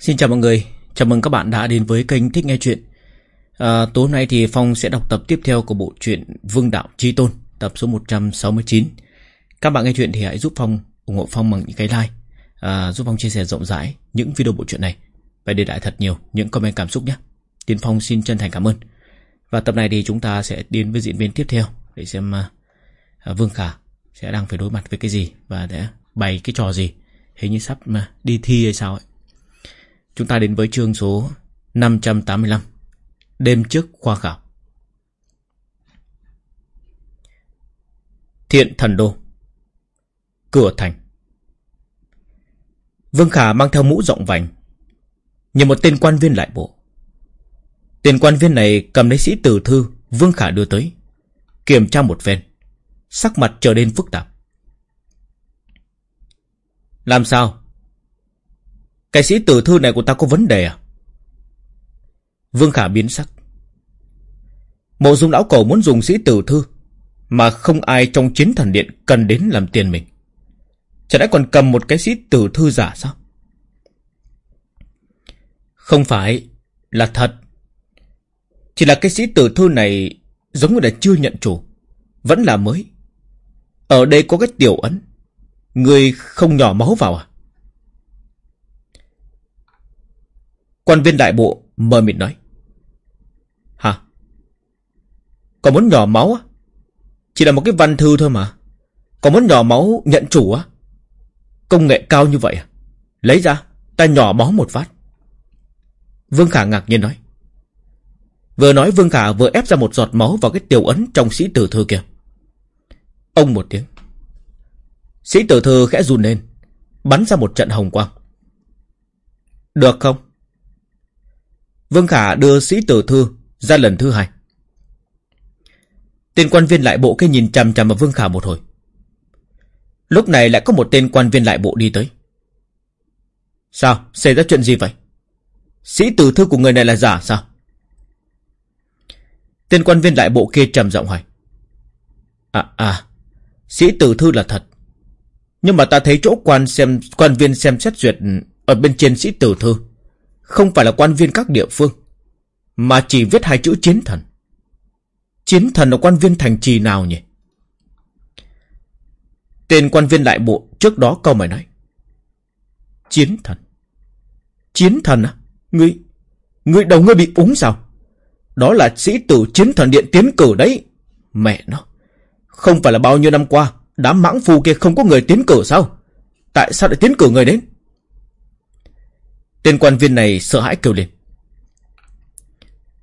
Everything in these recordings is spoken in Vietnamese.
Xin chào mọi người, chào mừng các bạn đã đến với kênh Thích Nghe Chuyện. À, Tối nay thì Phong sẽ đọc tập tiếp theo của bộ truyện Vương Đạo Chi Tôn Tập số 169 Các bạn nghe chuyện thì hãy giúp Phong ủng hộ Phong bằng những cái like à, Giúp Phong chia sẻ rộng rãi những video bộ truyện này. Và để lại thật nhiều những comment cảm xúc nhé. Tiến Phong xin chân thành cảm ơn. Và tập này thì chúng ta sẽ đến với diễn biến tiếp theo Để xem à, à, Vương Khả sẽ đang phải đối mặt với cái gì Và để bày cái trò gì. Hình như sắp mà đi thi hay sao ấy. Chúng ta đến với chương số 585 Đêm trước khoa khảo. Thiện thần đô. Cửa thành. Vương Khả mang theo mũ rộng vành Như một tên quan viên lại bộ. Tên quan viên này cầm lấy sĩ tử thư Vương Khả đưa tới, Kiểm tra một phen, Sắc mặt trở nên phức tạp. Làm sao? Cái sĩ tử thư này của ta có vấn đề à? Vương Khả biến sắc. Mộ dung lão cầu muốn dùng sĩ tử thư mà không ai trong chiến thần điện cần đến làm tiền mình. Chả đã còn cầm một cái sĩ tử thư giả sao? Không phải, là thật. Chỉ là cái sĩ tử thư này giống như là chưa nhận chủ. Vẫn là mới. Ở đây có cái tiểu ấn. Người không nhỏ máu vào à? Quan viên đại bộ mờ mịt nói. Hả? Còn muốn nhỏ máu á? Chỉ là một cái văn thư thôi mà. Còn muốn nhỏ máu nhận chủ á? Công nghệ cao như vậy à? Lấy ra, ta nhỏ máu một phát. Vương Khả ngạc nhiên nói. Vừa nói Vương Khả vừa ép ra một giọt máu vào cái tiểu ấn trong sĩ tử thư kia. Ông một tiếng. Sĩ tử thư khẽ run lên, bắn ra một trận hồng quang. Được không? Vương Khả đưa sĩ tử thư ra lần thứ hai. Tên quan viên lại bộ kia nhìn chằm chằm vào Vương Khả một hồi. Lúc này lại có một tên quan viên lại bộ đi tới. Sao? Xảy ra chuyện gì vậy? Sĩ tử thư của người này là giả sao? Tên quan viên lại bộ kia trầm giọng hỏi. À à, sĩ tử thư là thật. Nhưng mà ta thấy chỗ quan xem quan viên xem xét duyệt ở bên trên sĩ tử thư không phải là quan viên các địa phương, mà chỉ viết hai chữ chiến thần. Chiến thần là quan viên thành trì nào nhỉ? Tên quan viên đại bộ trước đó câu mày nói. Chiến thần. Chiến thần à? Ngươi, ngươi đầu ngươi bị úng sao? Đó là sĩ tử chiến thần điện tiến cử đấy. Mẹ nó. Không phải là bao nhiêu năm qua, đám mãng phu kia không có người tiến cử sao? Tại sao lại tiến cử người đến? Tên quan viên này sợ hãi kêu lên.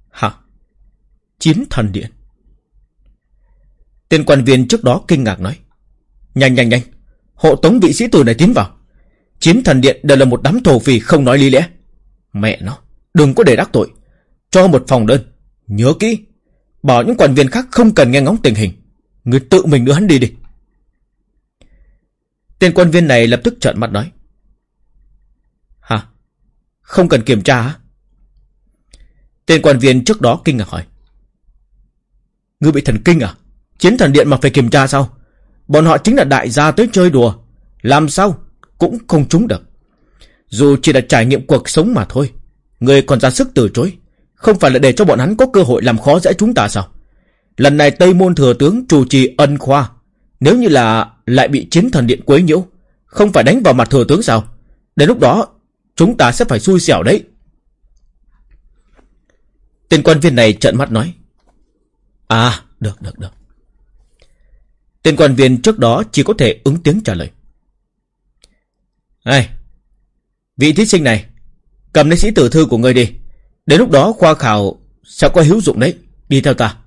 Hả? Chiến thần điện? Tên quan viên trước đó kinh ngạc nói. Nhanh nhanh nhanh, hộ tống vị sĩ tử này tiến vào. Chiến thần điện đều là một đám thổ phì không nói lý lẽ. Mẹ nó, đừng có để đắc tội. Cho một phòng đơn, nhớ kỹ. Bảo những quan viên khác không cần nghe ngóng tình hình. Người tự mình đưa hắn đi đi. Tên quan viên này lập tức trợn mắt nói. Không cần kiểm tra? Tên quan viên trước đó kinh ngạc hỏi. Ngươi bị thần kinh à? Chiến thần điện mà phải kiểm tra sao? Bọn họ chính là đại gia tới chơi đùa. Làm sao? Cũng không trúng được. Dù chỉ là trải nghiệm cuộc sống mà thôi. Ngươi còn ra sức từ chối. Không phải là để cho bọn hắn có cơ hội làm khó dễ chúng ta sao? Lần này Tây Môn Thừa Tướng chủ trì ân khoa. Nếu như là lại bị chiến thần điện quấy nhiễu. Không phải đánh vào mặt Thừa Tướng sao? Đến lúc đó Chúng ta sẽ phải xui xẻo đấy. Tên quan viên này trợn mắt nói. À, được, được, được. Tên quan viên trước đó chỉ có thể ứng tiếng trả lời. Này, vị thí sinh này, cầm lấy sĩ tử thư của ngươi đi. Đến lúc đó khoa khảo sẽ có hữu dụng đấy. Đi theo ta.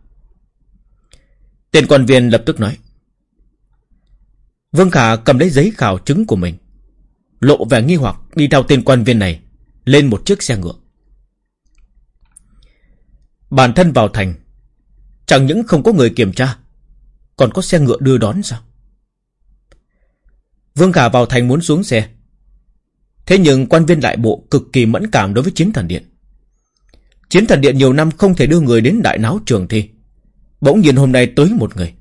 Tên quan viên lập tức nói. Vương Khả cầm lấy giấy khảo chứng của mình lộ vẻ nghi hoặc đi theo tên quan viên này lên một chiếc xe ngựa. Bản thân vào thành, chẳng những không có người kiểm tra, còn có xe ngựa đưa đón sao? Vương Khả vào thành muốn xuống xe. Thế nhưng quan viên lại bộ cực kỳ mẫn cảm đối với chiến thần điện. Chiến thần điện nhiều năm không thể đưa người đến đại náo trường thi. Bỗng nhiên hôm nay tới một người.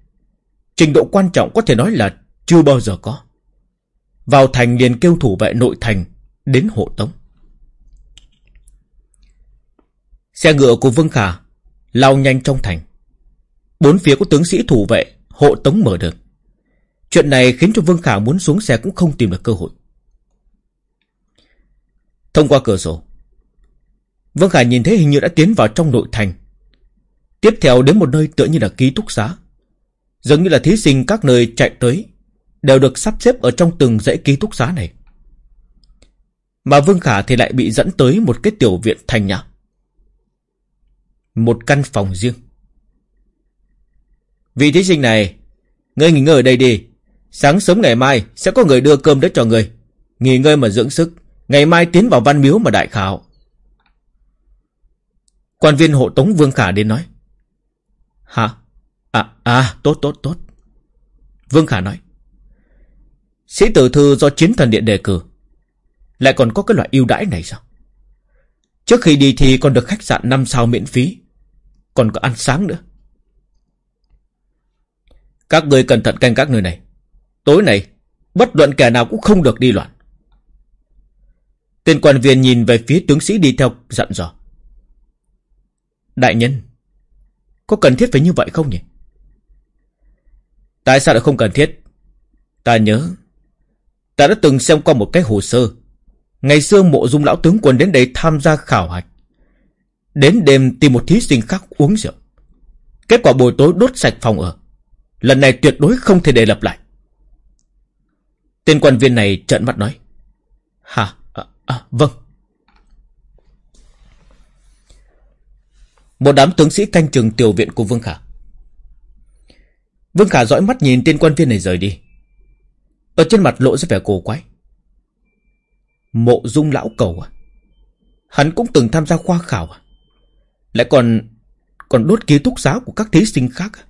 Trình độ quan trọng có thể nói là chưa bao giờ có. Vào thành liền kêu thủ vệ nội thành Đến hộ tống Xe ngựa của Vương Khả lao nhanh trong thành. Bốn phía có tướng sĩ thủ vệ, hộ tống mở đường. Chuyện này khiến cho Vương Khả muốn xuống xe cũng không tìm được cơ hội. Thông qua cửa sổ, Vương Khả nhìn thấy hình như đã tiến vào trong nội thành. Tiếp theo đến một nơi tựa như là ký túc xá. Giống như là thí sinh các nơi chạy tới, đều được sắp xếp ở trong từng dãy ký túc xá này. Mà Vương Khả thì lại bị dẫn tới một cái tiểu viện thành nhà. Một căn phòng riêng. Vị thí sinh này, ngươi nghỉ ngơi ở đây đi. Sáng sớm ngày mai sẽ có người đưa cơm đến cho ngươi, Nghỉ ngơi mà dưỡng sức. Ngày mai tiến vào văn miếu mà đại khảo. Quan viên hộ tống Vương Khả đến nói. Hả? À, à, tốt, tốt, tốt. Vương Khả nói. Sĩ tử thư do chiến thần điện đề cử. Lại còn có cái loại ưu đãi này sao? Trước khi đi thì còn được khách sạn 5 sao miễn phí. Còn có ăn sáng nữa. Các người cẩn thận canh các nơi này. Tối này bất luận kẻ nào cũng không được đi loạn. Tên quan viên nhìn về phía tướng sĩ đi theo dặn dò. Đại nhân, có cần thiết phải như vậy không nhỉ? Tại sao lại không cần thiết? Ta nhớ, ta đã từng xem qua một cái hồ sơ. Ngày xưa mộ dung lão tướng quân đến đây tham gia khảo hạch. Đến đêm tìm một thí sinh khác uống rượu. Kết quả buổi tối đốt sạch phòng ở. Lần này tuyệt đối không thể để lặp lại. Tên quan viên này trợn mắt nói. Hả? À, à, vâng. Một đám tướng sĩ canh chừng tiểu viện của Vương Khả. Vương Khả dõi mắt nhìn tên quan viên này rời đi. Ở trên mặt lộ ra vẻ cổ quái. Mộ dung lão cầu à? Hắn cũng từng tham gia khoa khảo à? Lại còn còn đốt ký túc giáo của các thí sinh khác à?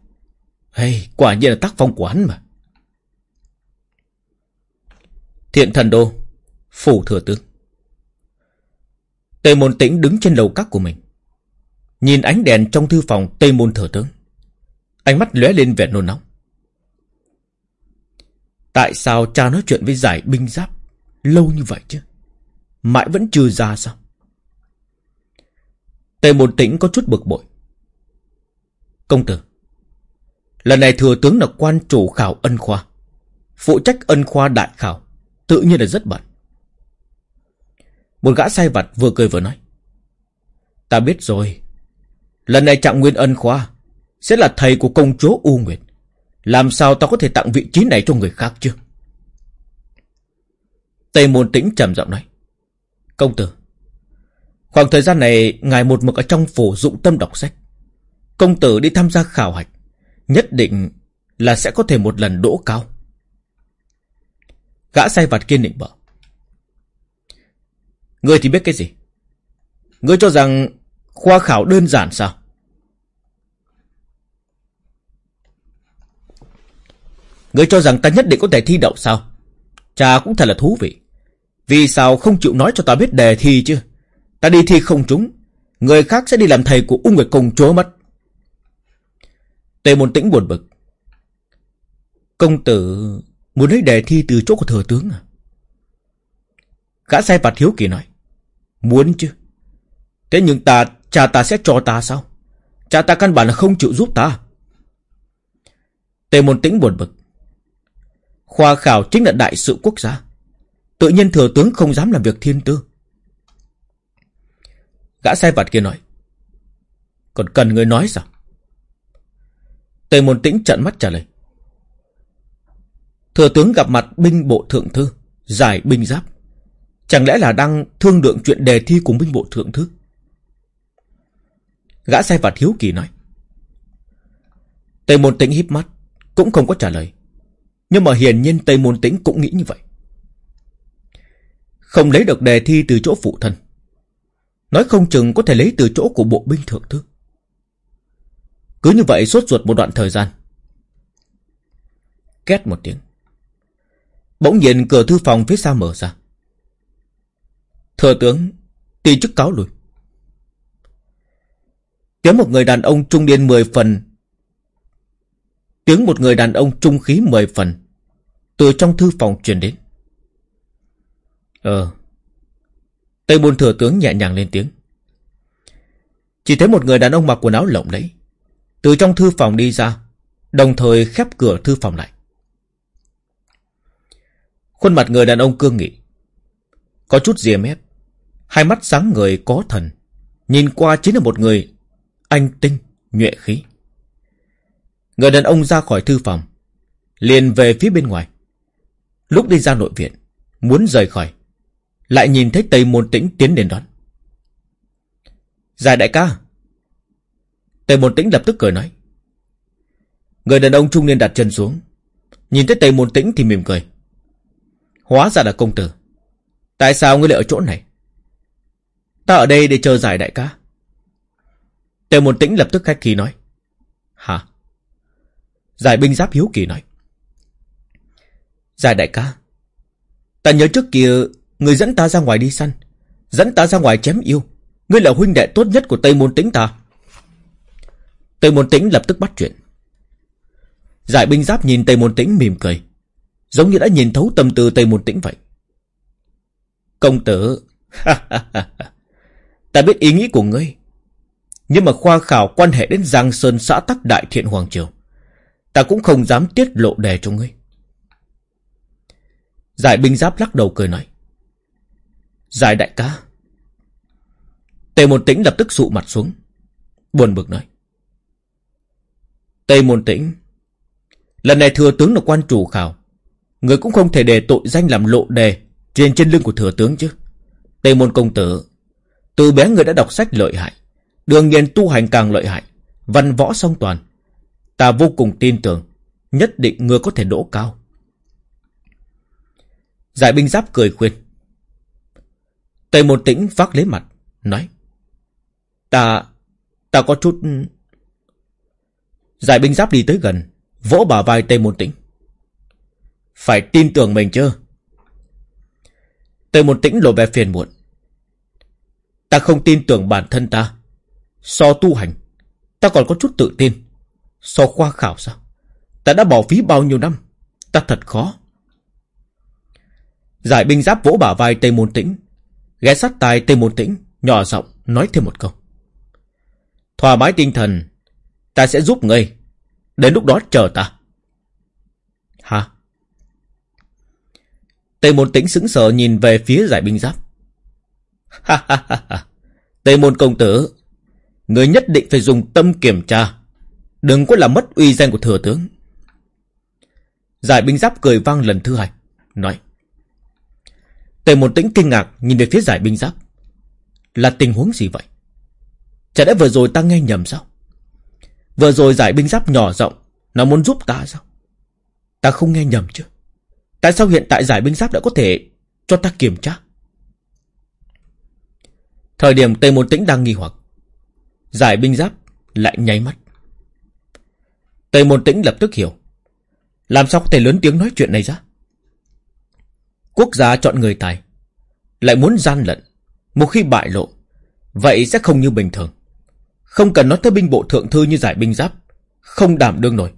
Hey, quả nhiên là tác phong của hắn mà. Thiện thần đô, phủ thừa tướng. Tề môn tĩnh đứng trên lầu các của mình. Nhìn ánh đèn trong thư phòng Tây Môn Thừa Tướng Ánh mắt lóe lên vẻ nôn nóng Tại sao cha nói chuyện với giải binh giáp? Lâu như vậy chứ? Mãi vẫn chưa ra sao? Tề Môn Tĩnh có chút bực bội. Công tử, Lần này thừa tướng là quan chủ khảo ân khoa. Phụ trách ân khoa đại khảo, Tự nhiên là rất bận. Một gã sai vặt vừa cười vừa nói, Ta biết rồi, Lần này trạng nguyên ân khoa Sẽ là thầy của công chúa U Nguyệt. Làm sao ta có thể tặng vị trí này cho người khác chứ? Tây Môn Tĩnh trầm giọng nói. Công tử, Khoảng thời gian này Ngài một mực ở trong phủ dụng tâm đọc sách. Công tử đi tham gia khảo hạch, Nhất định là sẽ có thể một lần đỗ cao. Gã sai vặt kiên định bảo. Ngươi thì biết cái gì? Ngươi cho rằng Khoa khảo đơn giản sao? Người cho rằng ta nhất định có thể thi đậu sao? Cha cũng thật là thú vị. Vì sao không chịu nói cho ta biết đề thi chứ? Ta đi thi không trúng. Người khác sẽ đi làm thầy của ung nguyệt công chúa mất. Tề môn tĩnh buồn bực. Công tử muốn lấy đề thi từ chỗ của thừa tướng à? Gã sai vặt hiếu kỳ nói. Muốn chứ. Thế nhưng ta, cha ta sẽ cho ta sao? Cha ta căn bản là không chịu giúp ta. Tề môn tĩnh buồn bực. Khoa khảo chính là đại sự quốc gia. Tự nhiên thừa tướng không dám làm việc thiên tư. Gã sai vặt kia nói. Còn cần người nói sao? Tề môn tĩnh trận mắt trả lời. Thừa tướng gặp mặt binh bộ thượng thư, giải binh giáp. Chẳng lẽ là đang thương lượng chuyện đề thi cùng binh bộ thượng thư? Gã sai vặt hiếu kỳ nói. Tề môn tĩnh híp mắt, cũng không có trả lời. Nhưng mà hiển nhiên Tây Môn Tĩnh cũng nghĩ như vậy. Không lấy được đề thi từ chỗ phụ thân. Nói không chừng có thể lấy từ chỗ của bộ binh thượng thư. Cứ như vậy suốt ruột một đoạn thời gian. Két một tiếng. Bỗng nhiên cửa thư phòng phía xa mở ra. Thừa tướng, ti chức cáo lùi. Tiếng một người đàn ông trung niên mười phần Tiếng một người đàn ông trung khí mười phần. Từ trong thư phòng truyền đến. Ờ. Tây Bôn thừa tướng nhẹ nhàng lên tiếng. Chỉ thấy một người đàn ông mặc quần áo lộng lẫy Từ trong thư phòng đi ra Đồng thời khép cửa thư phòng lại. Khuôn mặt người đàn ông cương nghị Có chút rìa mép Hai mắt sáng người có thần Nhìn qua chính là một người Anh tinh, nhuệ khí. Người đàn ông ra khỏi thư phòng, Liền về phía bên ngoài. Lúc đi ra nội viện, Muốn rời khỏi, Lại nhìn thấy Tây Môn Tĩnh tiến đến đón. Giải đại ca. Tây Môn Tĩnh lập tức cười nói. Người đàn ông trung niên đặt chân xuống, Nhìn thấy Tây Môn Tĩnh thì mỉm cười. Hóa ra là công tử. Tại sao ngươi lại ở chỗ này? Ta ở đây để chờ giải đại ca. Tề Môn Tĩnh lập tức khách khí nói. Hả? Giải binh giáp hiếu kỳ nói. Giải đại ca, Ta nhớ trước kia Người dẫn ta ra ngoài đi săn, Dẫn ta ra ngoài chém yêu. Ngươi là huynh đệ tốt nhất của Tây Môn Tĩnh ta. Tây Môn Tĩnh lập tức bắt chuyện. Giải binh giáp nhìn Tây Môn Tĩnh mỉm cười, Giống như đã nhìn thấu tâm tư Tây Môn Tĩnh vậy. Công tử, Ta biết ý nghĩ của ngươi, Nhưng mà khoa khảo quan hệ đến Giang Sơn xã Tắc Đại Thiện Hoàng Triều. Ta cũng không dám tiết lộ đề cho ngươi. Giải binh giáp lắc đầu cười nói, Giải đại ca. Tề môn tĩnh lập tức sụ mặt xuống, Buồn bực nói, Tề môn tĩnh, Lần này thừa tướng là quan chủ khảo, Người cũng không thể để tội danh làm lộ đề Trên trên lưng của thừa tướng chứ. Tề môn công tử, Từ bé người đã đọc sách lợi hại, Đương nhiên tu hành càng lợi hại, Văn võ song toàn Ta vô cùng tin tưởng, Nhất định ngươi có thể đỗ cao. Giải binh giáp cười khuyên. Tề Môn tĩnh vác lấy mặt, Nói. Ta Ta có chút, Giải binh giáp đi tới gần, Vỗ bà vai Tề Môn tĩnh. Phải tin tưởng mình chứ? Tề Môn tĩnh lộ vẻ phiền muộn. Ta không tin tưởng bản thân ta. So tu hành, Ta còn có chút tự tin. So khoa khảo sao? Ta đã bỏ phí bao nhiêu năm? Ta thật khó. Giải binh giáp vỗ bả vai Tây Môn Tĩnh, Ghé sát tai Tây Môn Tĩnh, Nhỏ giọng nói thêm một câu. Thỏa mái tinh thần, Ta sẽ giúp ngươi. Đến lúc đó chờ ta. Hả? Tây Môn Tĩnh sững sờ nhìn về phía giải binh giáp. Ha ha ha ha. Tây Môn Công Tử Người nhất định phải dùng tâm kiểm tra. Đừng có làm mất uy danh của thừa tướng. Giải binh giáp cười vang lần thứ hai, Nói. Tề một tĩnh kinh ngạc nhìn về phía giải binh giáp. Là tình huống gì vậy? Chả lẽ vừa rồi ta nghe nhầm sao? Vừa rồi giải binh giáp nhỏ rộng Nó muốn giúp ta sao? Ta không nghe nhầm chứ. Tại sao hiện tại giải binh giáp đã có thể Cho ta kiểm tra? Thời điểm Tề một tĩnh đang nghi hoặc, Giải binh giáp lại nháy mắt. Tề môn tĩnh lập tức hiểu. Làm sao có thể lớn tiếng nói chuyện này ra? Quốc gia chọn người tài, Lại muốn gian lận. Một khi bại lộ, Vậy sẽ không như bình thường. Không cần nói tới binh bộ thượng thư như giải binh giáp, Không đảm đương nổi.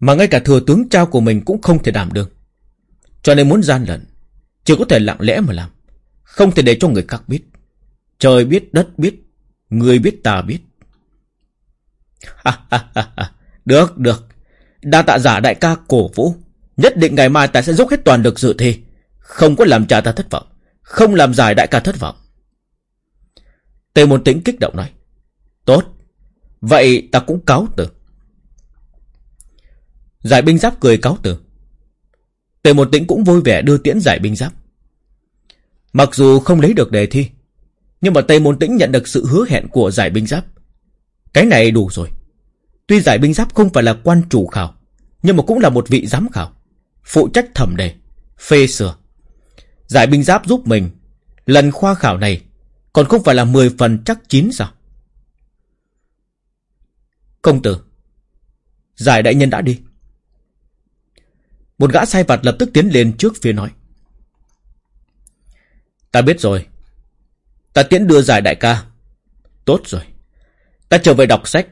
Mà ngay cả thừa tướng trao của mình Cũng không thể đảm đương. Cho nên muốn gian lận, Chỉ có thể lặng lẽ mà làm, Không thể để cho người khác biết. Trời biết, đất biết, Người biết, ta biết. Được được. Đa tạ giả đại ca cổ vũ. Nhất định ngày mai ta sẽ dốc hết toàn lực dự thi. Không có làm cha ta thất vọng. Không làm giải đại ca thất vọng. Tề môn tĩnh kích động nói. Tốt. Vậy ta cũng cáo từ. Giải binh giáp cười cáo từ. Tề môn tĩnh cũng vui vẻ đưa tiễn giải binh giáp. Mặc dù không lấy được đề thi, Nhưng mà tây môn tĩnh nhận được sự hứa hẹn của giải binh giáp. Cái này đủ rồi Tuy giải binh giáp không phải là quan chủ khảo Nhưng mà cũng là một vị giám khảo phụ trách thẩm đề, phê sửa. Giải binh giáp giúp mình, lần khoa khảo này còn không phải là 10 phần chắc chín sao? Công tử, giải đại nhân đã đi. Một gã sai vặt lập tức tiến lên trước phía nói. Ta biết rồi. Ta tiễn đưa giải đại ca. Tốt rồi. Ta trở về đọc sách.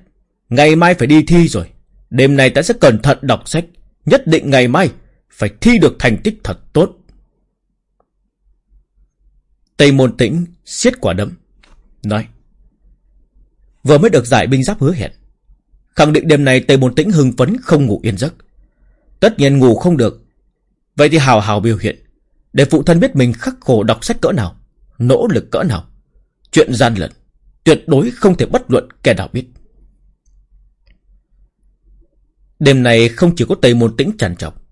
Ngày mai phải đi thi rồi. Đêm nay ta sẽ cẩn thận đọc sách. Nhất định ngày mai phải thi được thành tích thật tốt. Tây môn tĩnh siết quả đấm. Nói. Vừa mới được giải binh giáp hứa hẹn Khẳng định đêm nay Tây Môn Tĩnh hưng phấn không ngủ yên giấc Tất nhiên ngủ không được Vậy thì hào hào biểu hiện, Để phụ thân biết mình khắc khổ đọc sách cỡ nào, Nỗ lực cỡ nào Chuyện gian lận Tuyệt đối không thể bất luận kẻ nào biết. Đêm này không chỉ có Tây Môn Tĩnh trằn trọc,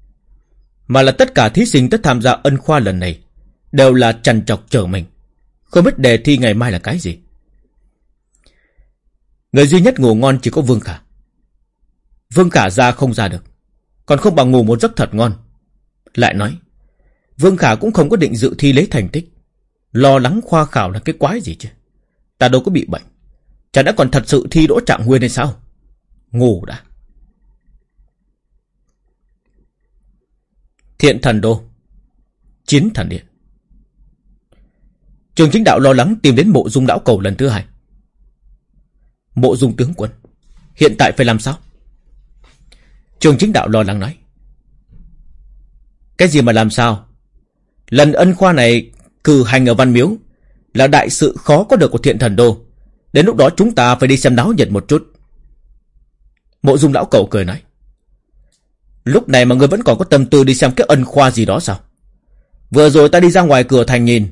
Mà là tất cả thí sinh tất tham gia ân khoa lần này Đều là trằn trọc chờ mình. Không biết đề thi ngày mai là cái gì. Người duy nhất ngủ ngon chỉ có Vương Khả. Vương Khả ra không ra được, Còn không bằng ngủ một giấc thật ngon. Lại nói, Vương Khả cũng không có định dự thi lấy thành tích, Lo lắng khoa khảo là cái quái gì chứ? Ta đâu có bị bệnh. Chả đã còn thật sự thi đỗ trạng nguyên hay sao? Ngủ đã. Thiện thần đô. Chiến thần điện. Trường chính đạo lo lắng tìm đến mộ dung lão cầu lần thứ hai. Mộ dung tướng quân, Hiện tại phải làm sao? Trường chính đạo lo lắng nói. Cái gì mà làm sao? Lần ân khoa này Cử hành ở Văn Miếu là đại sự khó có được của thiện thần đô. Đến lúc đó chúng ta phải đi xem náo nhiệt một chút. Mộ dung lão cầu cười nói. Lúc này mà người vẫn còn có tâm tư đi xem cái ân khoa gì đó sao? Vừa rồi ta đi ra ngoài cửa thành nhìn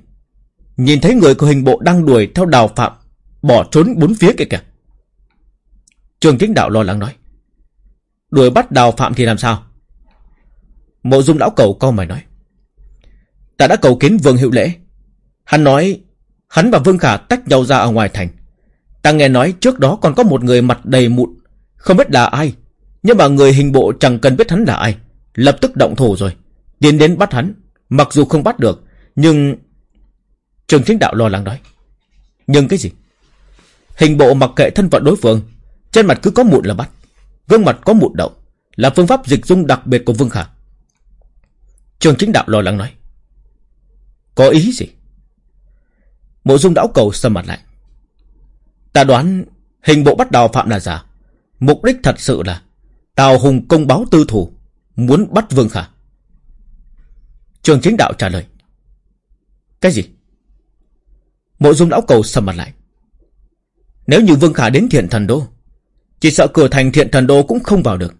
Nhìn thấy người của hình bộ đang đuổi theo đào phạm, Bỏ trốn bốn phía kìa kìa. Trường chính đạo lo lắng nói. Đuổi bắt đào phạm thì làm sao? Mộ dung lão cầu câu mày nói. Ta đã cầu kiến vương hiệu lễ. Hắn nói Hắn và Vương Khả tách nhau ra ở ngoài thành. Ta nghe nói trước đó còn có một người mặt đầy mụn, Không biết là ai, Nhưng mà người hình bộ chẳng cần biết hắn là ai, Lập tức động thủ rồi, Tiến đến bắt hắn, Mặc dù không bắt được, Nhưng Trường chính đạo lo lắng nói. Nhưng cái gì? Hình bộ mặc kệ thân phận đối phương, Trên mặt cứ có mụn là bắt, Gương mặt có mụn đậu, Là phương pháp dịch dung đặc biệt của Vương Khả. Trường chính đạo lo lắng nói. Có ý gì? Mộ dung đảo cầu sầm mặt lại. Ta đoán hình bộ bắt đào phạm là giả Mục đích thật sự là Tào Hùng công báo tư thủ, Muốn bắt Vương Khả. Trường chính đạo trả lời. Cái gì? Mộ dung lão cầu sầm mặt lại. Nếu như Vương Khả đến thiện thần đô, Chỉ sợ cửa thành thiện thần đô cũng không vào được.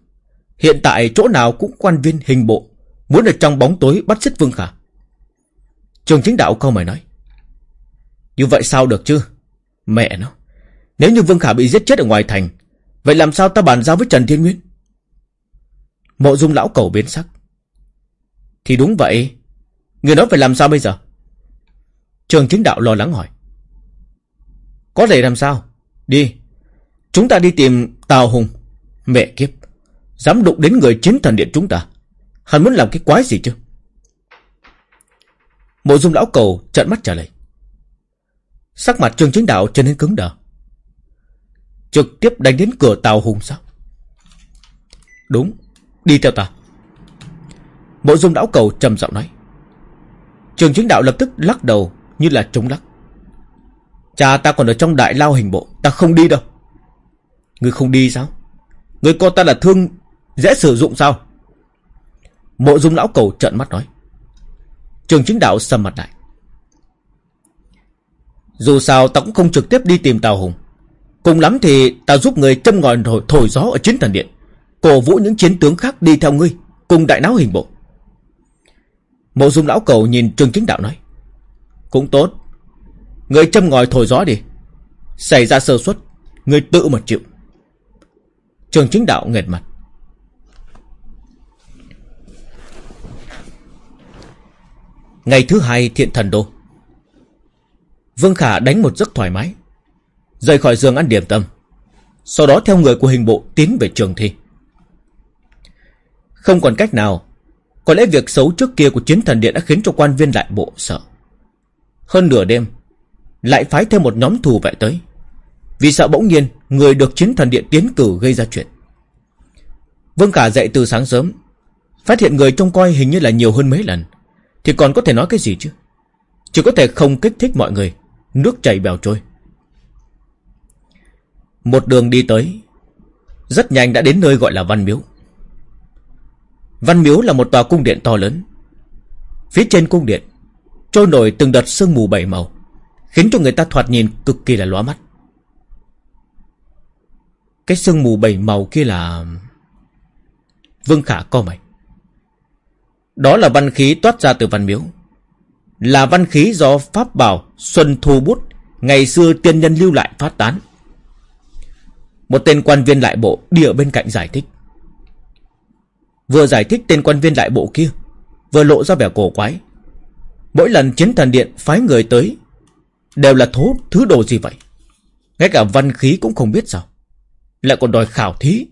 Hiện tại chỗ nào cũng quan viên hình bộ, Muốn ở trong bóng tối bắt xích Vương Khả. Trường chính đạo câu mày nói. Như vậy sao được chứ Mẹ nó, Nếu như Vương Khả bị giết chết ở ngoài thành, Vậy làm sao ta bàn giao với Trần Thiên Nguyên Mộ dung lão cầu biến sắc Thì đúng vậy Người nói phải làm sao bây giờ Trường chính đạo lo lắng hỏi. Có thể làm sao? Đi. Chúng ta đi tìm Tào Hùng. Mẹ kiếp. Dám đụng đến người chiến thần điện chúng ta. Hắn muốn làm cái quái gì chứ? Mộ dung lão cầu trợn mắt trả lời. Sắc mặt trường chính đạo trở nên cứng đờ. Trực tiếp đánh đến cửa Tào Hùng sao? Đúng. Đi theo ta. Mộ dung lão cầu trầm giọng nói. Trường chính đạo lập tức lắc đầu như là trống lắc. Cha ta còn ở trong đại lao hình bộ, ta không đi đâu. Ngươi không đi sao? Ngươi coi ta là thương dễ sử dụng sao? Mộ dung lão cầu trợn mắt nói. Trường chính đạo sầm mặt lại. Dù sao ta cũng không trực tiếp đi tìm Tào Hùng. Cùng lắm thì ta giúp người châm ngòi thổi, thổi gió ở chiến thần điện. Cổ vũ những chiến tướng khác đi theo ngươi, cùng đại náo hình bộ. Mộ dung lão cầu nhìn trương chính đạo nói. Cũng tốt Người châm ngòi thổi gió đi Xảy ra sơ suất Người tự mà chịu Trường chính đạo nghệt mặt Ngày thứ hai thiện thần đô Vương Khả đánh một giấc thoải mái. Rời khỏi giường ăn điểm tâm. Sau đó theo người của hình bộ tiến về trường thi. Không còn cách nào. Có lẽ việc xấu trước kia của chiến thần điện đã khiến cho quan viên đại bộ sợ. Hơn nửa đêm, Lại phái thêm một nhóm thù vệ tới. Vì sợ bỗng nhiên Người được chiến thần điện tiến cử gây ra chuyện. Vương Khả dậy từ sáng sớm, Phát hiện người trông coi hình như là nhiều hơn mấy lần. Thì còn có thể nói cái gì chứ? Chỉ có thể không kích thích mọi người. Nước chảy bèo trôi Một đường đi tới Rất nhanh đã đến nơi gọi là Văn Miếu Văn Miếu là một tòa cung điện to lớn Phía trên cung điện trôi nổi từng đợt sương mù bảy màu, khiến cho người ta thoạt nhìn cực kỳ là lóa mắt. Cái sương mù bảy màu kia là... Vương Khả co mày. Đó là văn khí toát ra từ văn miếu. Là văn khí do Pháp Bảo Xuân Thu Bút, ngày xưa tiên nhân lưu lại phát tán. Một tên quan viên lại bộ đi ở bên cạnh giải thích. Vừa giải thích tên quan viên đại bộ kia, Vừa lộ ra vẻ cổ quái. Mỗi lần chiến thần điện phái người tới, Đều là thố, thứ đồ gì vậy? Ngay cả văn khí cũng không biết sao. Lại còn đòi khảo thí.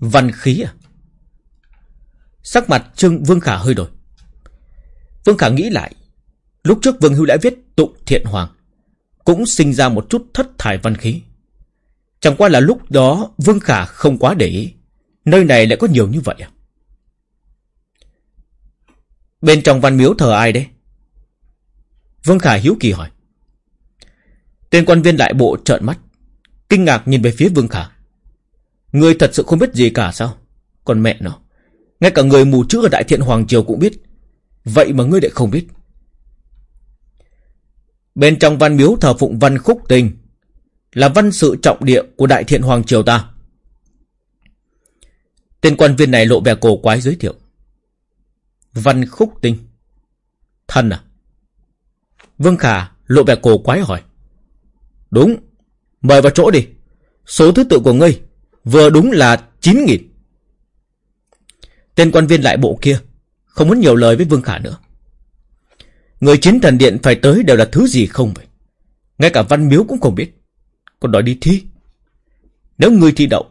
Văn khí à? Sắc mặt Trương Vương Khả hơi đổi. Vương Khả nghĩ lại, Lúc trước Vương Hưu đã viết tụng thiện hoàng, Cũng sinh ra một chút thất thải văn khí Chẳng qua là lúc đó Vương Khả không quá để ý. Nơi này lại có nhiều như vậy à? Bên trong văn miếu thờ ai đấy? Vương Khả hiếu kỳ hỏi. Tên quan viên đại bộ trợn mắt. Kinh ngạc nhìn về phía Vương Khả. Người thật sự không biết gì cả sao? Còn mẹ nó. Ngay cả người mù chữ ở Đại Thiện Hoàng Triều cũng biết. Vậy mà ngươi lại không biết. Bên trong văn miếu thờ phụng văn khúc tình là văn sự trọng địa của Đại Thiện Hoàng Triều ta. Tên quan viên này lộ vẻ cổ quái giới thiệu. Văn Khúc Tinh. Thân à? Vương Khả lộ vẻ cổ quái hỏi. Đúng, mời vào chỗ đi. Số thứ tự của ngươi vừa đúng là 9.000. Tên quan viên lại bộ kia không muốn nhiều lời với Vương Khả nữa. Người chiến thần điện phải tới đều là thứ gì không vậy? Ngay cả văn miếu cũng không biết. Còn đòi đi thi. Nếu ngươi thi đậu,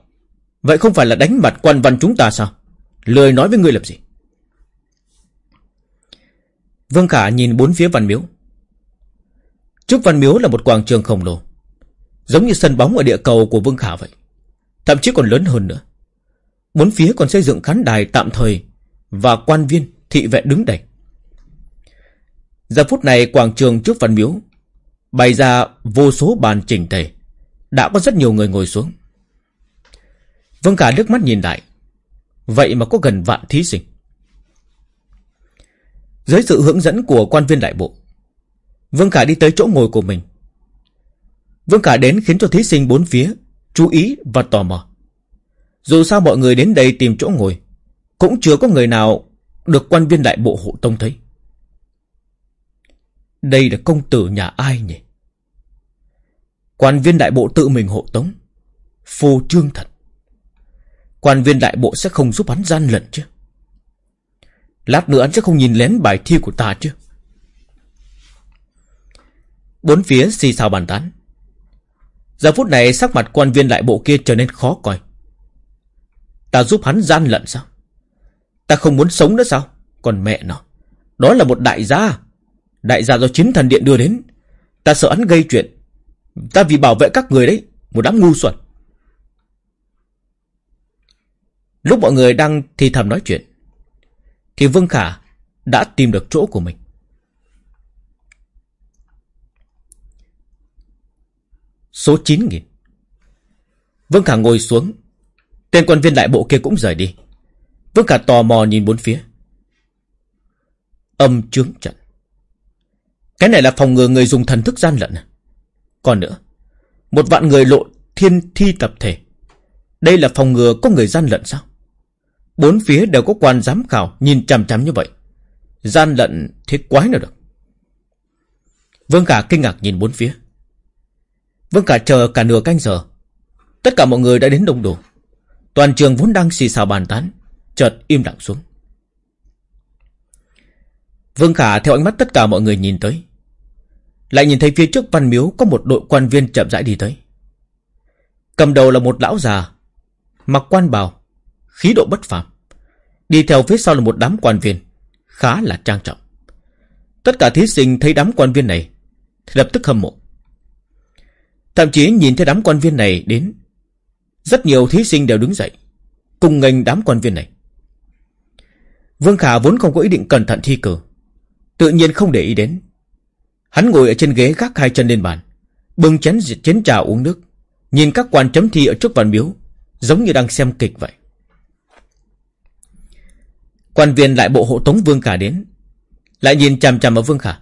Vậy không phải là đánh mặt quan văn chúng ta sao? Lời nói với ngươi làm gì? Vương Khả nhìn bốn phía văn miếu. Trước văn miếu là một quảng trường khổng lồ, Giống như sân bóng ở địa cầu của Vương Khả vậy. Thậm chí còn lớn hơn nữa. Bốn phía còn xây dựng khán đài tạm thời Và quan viên thị vệ đứng đầy Giờ phút này quảng trường trước văn miếu, Bày ra vô số bàn chỉnh tề. Đã có rất nhiều người ngồi xuống. Vương Khả nước mắt nhìn lại. Vậy mà có gần vạn thí sinh. Dưới sự hướng dẫn của quan viên đại bộ, Vương Khả đi tới chỗ ngồi của mình. Vương Khả đến khiến cho thí sinh bốn phía Chú ý và tò mò. Dù sao mọi người đến đây tìm chỗ ngồi, Cũng chưa có người nào được quan viên đại bộ hộ tông thấy Đây là công tử nhà ai nhỉ Quan viên đại bộ tự mình hộ tống. Phô trương thật. Quan viên đại bộ sẽ không giúp hắn gian lận chứ. Lát nữa hắn sẽ không nhìn lén bài thi của ta chứ. Bốn phía xì xào bàn tán. Giờ phút này sắc mặt quan viên đại bộ kia trở nên khó coi. Ta giúp hắn gian lận sao? Ta không muốn sống nữa sao? Còn mẹ nó. Đó là một đại gia. Đại gia do chính thần điện đưa đến. Ta sợ hắn gây chuyện. Ta vì bảo vệ các người đấy, Một đám ngu xuẩn Lúc mọi người đang thì thầm nói chuyện, Thì Vương Khả Đã tìm được chỗ của mình Số 9.000 Vương Khả ngồi xuống Tên quan viên đại bộ kia cũng rời đi Vương Khả tò mò nhìn bốn phía Âm chướng trận Cái này là phòng ngừa người dùng thần thức gian lận à? còn nữa, một vạn người lộ thiên thi tập thể. Đây là phòng ngừa có người gian lận sao? Bốn phía đều có quan giám khảo nhìn chằm chằm như vậy. Gian lận thế quái nào được. Vương Khả kinh ngạc nhìn bốn phía. Vương Khả chờ cả nửa canh giờ. Tất cả mọi người đã đến đông đủ. Toàn trường vốn đang xì xào bàn tán. Chợt im lặng xuống. Vương Khả theo ánh mắt tất cả mọi người nhìn tới. Lại nhìn thấy phía trước văn miếu có một đội quan viên chậm rãi đi tới. Cầm đầu là một lão già, mặc quan bào, khí độ bất phàm. Đi theo phía sau là một đám quan viên, khá là trang trọng. Tất cả thí sinh thấy đám quan viên này, thì lập tức hâm mộ. Thậm chí nhìn thấy đám quan viên này đến, rất nhiều thí sinh đều đứng dậy, cùng nghênh đám quan viên này. Vương Khả vốn không có ý định cẩn thận thi cử, tự nhiên không để ý đến, Hắn ngồi ở trên ghế gác hai chân lên bàn, bưng chén chén trà uống nước, nhìn các quan chấm thi ở trước văn miếu, giống như đang xem kịch vậy. Quan viên lại bộ hộ tống Vương Khả đến, lại nhìn chằm chằm ở Vương Khả.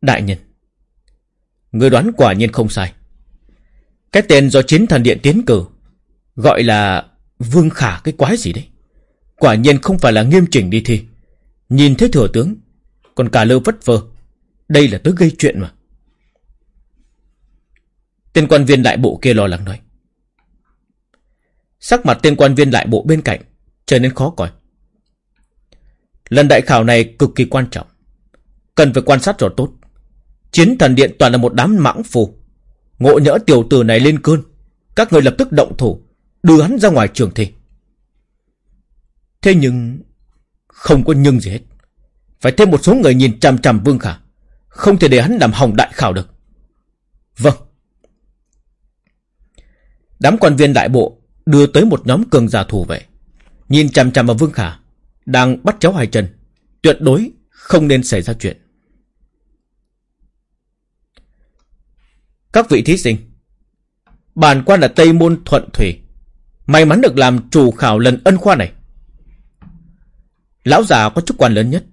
Đại nhân, Người đoán quả nhiên không sai. Cái tên do chiến thần điện tiến cử Gọi là Vương Khả cái quái gì đấy Quả nhiên không phải là nghiêm chỉnh đi thi. Nhìn thấy thừa tướng, Còn cả lơ vất vơ. Đây là tới gây chuyện mà. Tên quan viên đại bộ kia lo lắng nói. Sắc mặt tên quan viên đại bộ bên cạnh Trở nên khó coi. Lần đại khảo này cực kỳ quan trọng. Cần phải quan sát rõ tốt. Chiến thần điện toàn là một đám mãng phù. Ngộ nhỡ tiểu tử này lên cơn, Các người lập tức động thủ, Đưa hắn ra ngoài trường thi. Thế nhưng, Không có nhưng gì hết. Phải thêm một số người nhìn chằm chằm Vương Khả. Không thể để hắn làm hỏng đại khảo được. Vâng. Đám quan viên đại bộ Đưa tới một nhóm cường giả thủ vệ. Nhìn chằm chằm vào Vương Khả, Đang bắt cháu hai chân. Tuyệt đối không nên xảy ra chuyện. Các vị thí sinh Bản quan là Tây Môn Thuận Thủy. May mắn được làm chủ khảo lần ân khoa này. Lão già có chức quan lớn nhất.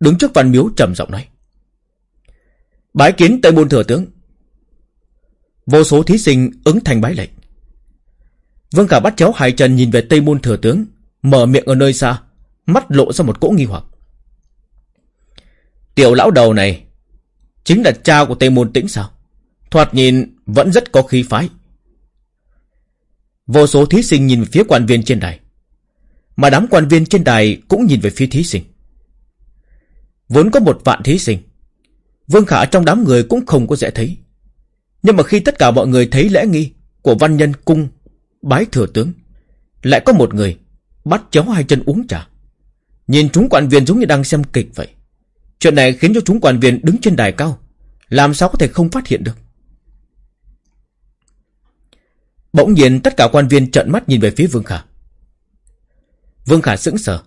Đứng trước văn miếu trầm giọng nói. Bái kiến Tây Môn Thừa Tướng. Vô số thí sinh ứng thành bái lệnh. Vương cả bắt chéo hai chân nhìn về Tây Môn Thừa Tướng, Mở miệng ở nơi xa, Mắt lộ ra một cỗ nghi hoặc. Tiểu lão đầu này Chính là cha của Tây Môn Tĩnh sao? Thoạt nhìn vẫn rất có khí phái. Vô số thí sinh nhìn phía quan viên trên đài. Mà đám quan viên trên đài cũng nhìn về phía thí sinh. Vốn có một vạn thí sinh. Vương Khả trong đám người cũng không có dễ thấy. Nhưng mà khi tất cả mọi người thấy lẽ nghi của văn nhân cung bái thừa tướng, lại có một người bắt chéo hai chân uống trà. Nhìn chúng quan viên giống như đang xem kịch vậy. Chuyện này khiến cho chúng quan viên đứng trên đài cao. Làm sao có thể không phát hiện được. Bỗng nhiên tất cả quan viên trợn mắt nhìn về phía Vương Khả. Vương Khả sững sờ.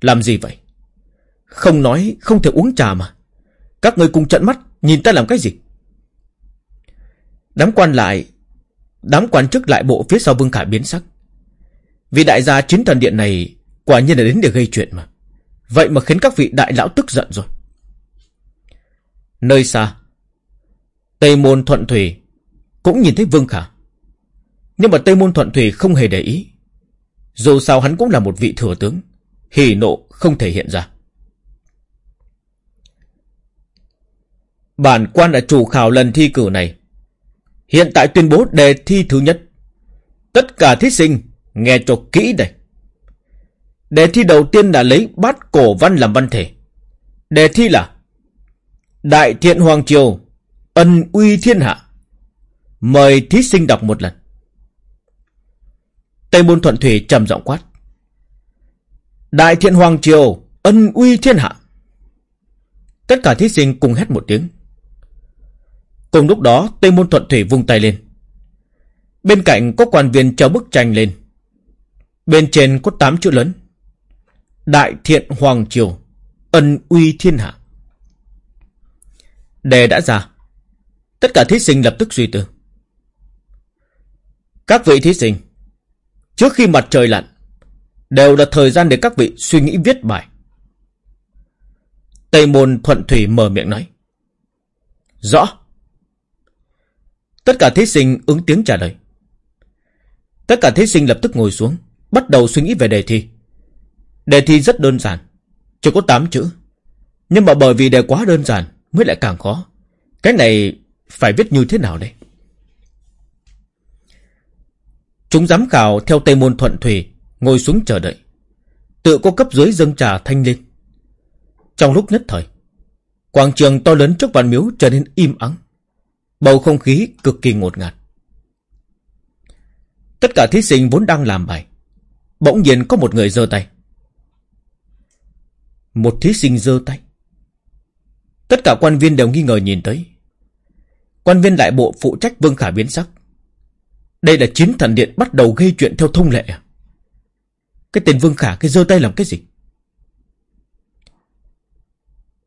Làm gì vậy? Không nói không thể uống trà mà. Các người cùng trận mắt nhìn ta làm cái gì? Đám quan lại, đám quan chức lại bộ phía sau Vương Khả biến sắc. Vì đại gia chiến thần điện này quả nhiên là đến để gây chuyện mà. Vậy mà khiến các vị đại lão tức giận rồi. Nơi xa, Tây Môn Thuận Thủy cũng nhìn thấy Vương Khả. Nhưng mà Tây Môn Thuận Thủy không hề để ý. Dù sao hắn cũng là một vị thừa tướng. Hỉ nộ không thể hiện ra. Bản quan đã chủ khảo lần thi cử này. Hiện tại tuyên bố đề thi thứ nhất. Tất cả thí sinh nghe cho kỹ đây. Đề thi đầu tiên là lấy bát cổ văn làm văn thể. Đề thi là Đại thiện Hoàng Triều Ân uy thiên hạ Mời thí sinh đọc một lần Tây Môn Thuận Thủy trầm giọng quát. Đại thiện Hoàng Triều, ân uy thiên hạ. Tất cả thí sinh cùng hét một tiếng. Cùng lúc đó, Tây Môn Thuận Thủy vung tay lên. Bên cạnh có quan viên treo bức tranh lên. Bên trên có tám chữ lớn. Đại thiện Hoàng Triều, ân uy thiên hạ. Đề đã ra. Tất cả thí sinh lập tức suy tư. Các vị thí sinh, Trước khi mặt trời lặn, Đều là thời gian để các vị suy nghĩ viết bài. Tây môn thuận thủy mở miệng nói, Rõ. Tất cả thí sinh ứng tiếng trả lời. Tất cả thí sinh lập tức ngồi xuống, Bắt đầu suy nghĩ về đề thi. Đề thi rất đơn giản, Chỉ có 8 chữ. Nhưng mà bởi vì đề quá đơn giản, Mới lại càng khó. Cái này phải viết như thế nào đây? Chúng giám khảo theo Tây Môn Thuận Thủy, Ngồi xuống chờ đợi. Tự có cấp dưới dâng trà thanh lên. Trong lúc nhất thời, Quảng trường to lớn trước văn miếu trở nên im ắng. Bầu không khí cực kỳ ngột ngạt. Tất cả thí sinh vốn đang làm bài. Bỗng nhiên có một người giơ tay. Một thí sinh giơ tay. Tất cả quan viên đều nghi ngờ nhìn tới. Quan viên đại bộ phụ trách Vương Khả biến sắc đây là chiến thần điện bắt đầu gây chuyện theo thông lệ à? Cái tên Vương Khả cái giơ tay làm cái gì?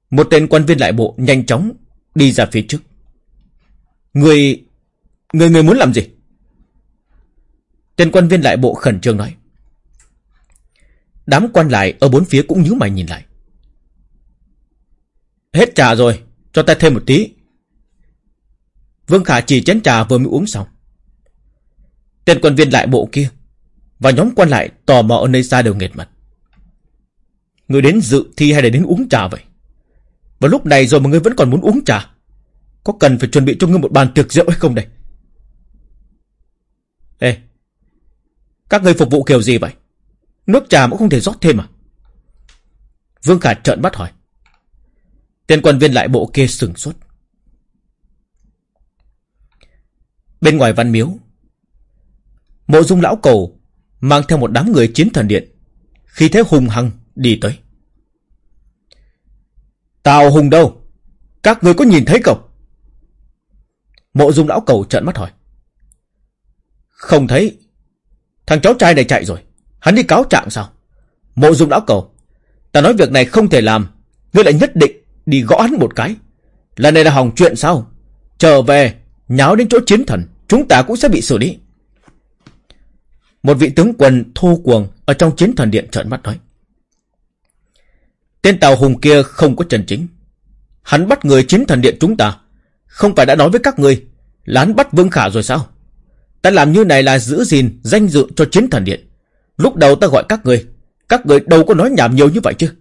Một tên quan viên lại bộ nhanh chóng đi ra phía trước. Người... Người người muốn làm gì? Tên quan viên lại bộ khẩn trương nói. Đám quan lại ở bốn phía cũng nhíu mày nhìn lại. Hết trà rồi, cho ta thêm một tí. Vương Khả chỉ chén trà vừa mới uống xong. Tên quan viên lại bộ kia và nhóm quan lại tò mò ở nơi xa đều nghệt mặt. Người đến dự thi hay là đến uống trà vậy? Và lúc này rồi mà ngươi vẫn còn muốn uống trà. Có cần phải chuẩn bị cho ngươi một bàn tiệc rượu hay không đây? Ê, các ngươi phục vụ kiểu gì vậy? Nước trà cũng không thể rót thêm à? Vương Khả trợn bắt hỏi. Tên quan viên lại bộ kia sừng sốt. Bên ngoài văn miếu, mộ dung lão cầu mang theo một đám người chiến thần điện, khi thế hùng hăng đi tới. Tào Hùng đâu? Các người có nhìn thấy không? Mộ dung lão cầu trợn mắt hỏi. Không thấy. Thằng cháu trai này chạy rồi. Hắn đi cáo trạng sao? Mộ dung lão cầu. Ta nói việc này không thể làm. Ngươi lại nhất định đi gõ hắn một cái. Lần này là hỏng chuyện sao? Trở về, nháo đến chỗ chiến thần. Chúng ta cũng sẽ bị xử lý. Một vị tướng quân thô cuồng ở trong chiến thần điện trợn mắt nói. Tên tàu Hùng kia không có chân chính. Hắn bắt người chiến thần điện chúng ta. Không phải đã nói với các người là hắn bắt Vương Khả rồi sao? Ta làm như này là giữ gìn, danh dự cho chiến thần điện. Lúc đầu ta gọi các người. Các người đâu có nói nhảm nhiều như vậy chứ.